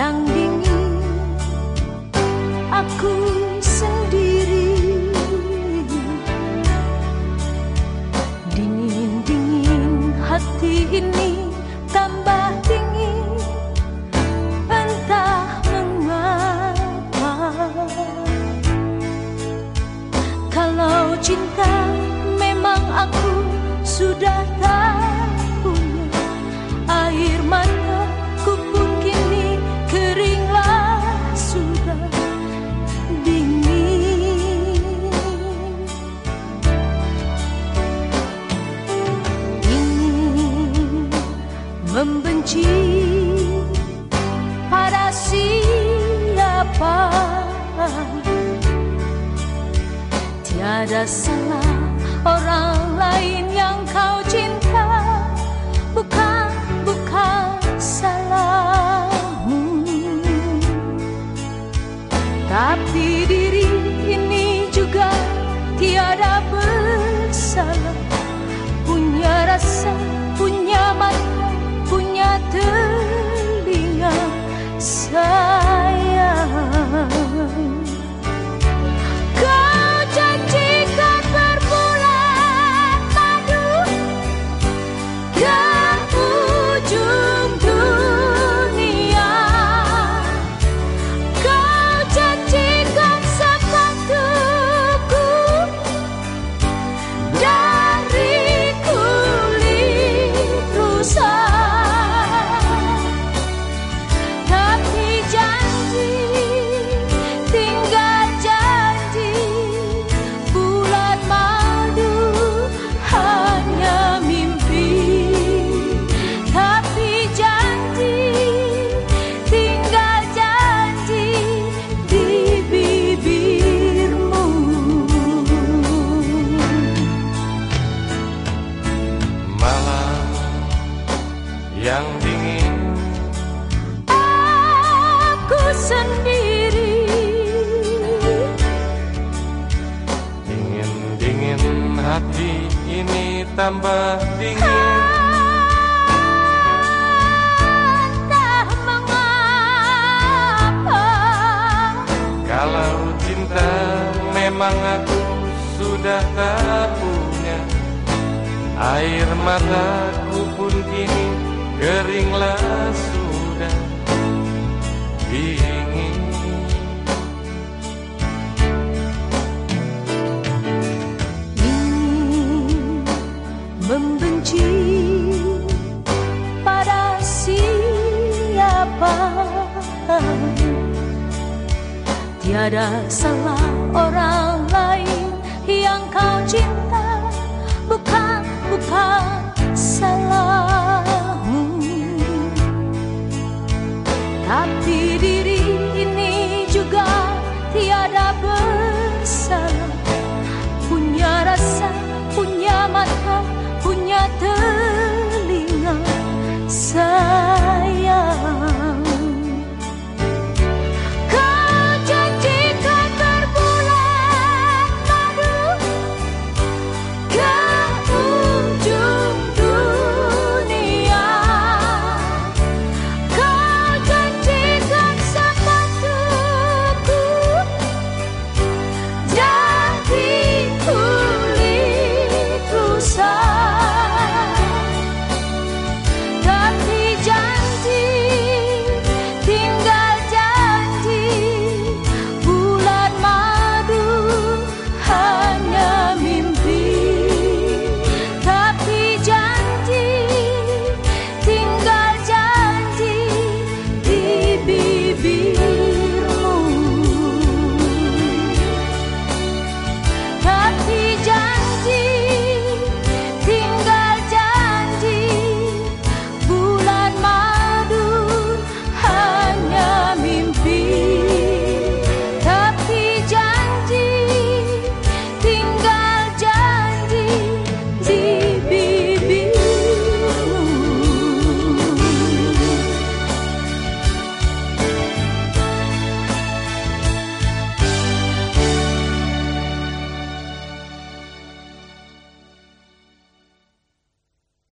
让。Membenci pada siapa? Tiada salah orang lain yang kau cinta. Bukan bukan salahmu. Tapi diri ini juga tiada bersalah. Punya rasa tambah dingin. Entah mengapa? Kalau cinta memang aku sudah tak punya Air mataku pun kini keringlah sudah. Dingin Tiada salah orang lain yang kau cinta. Bukan,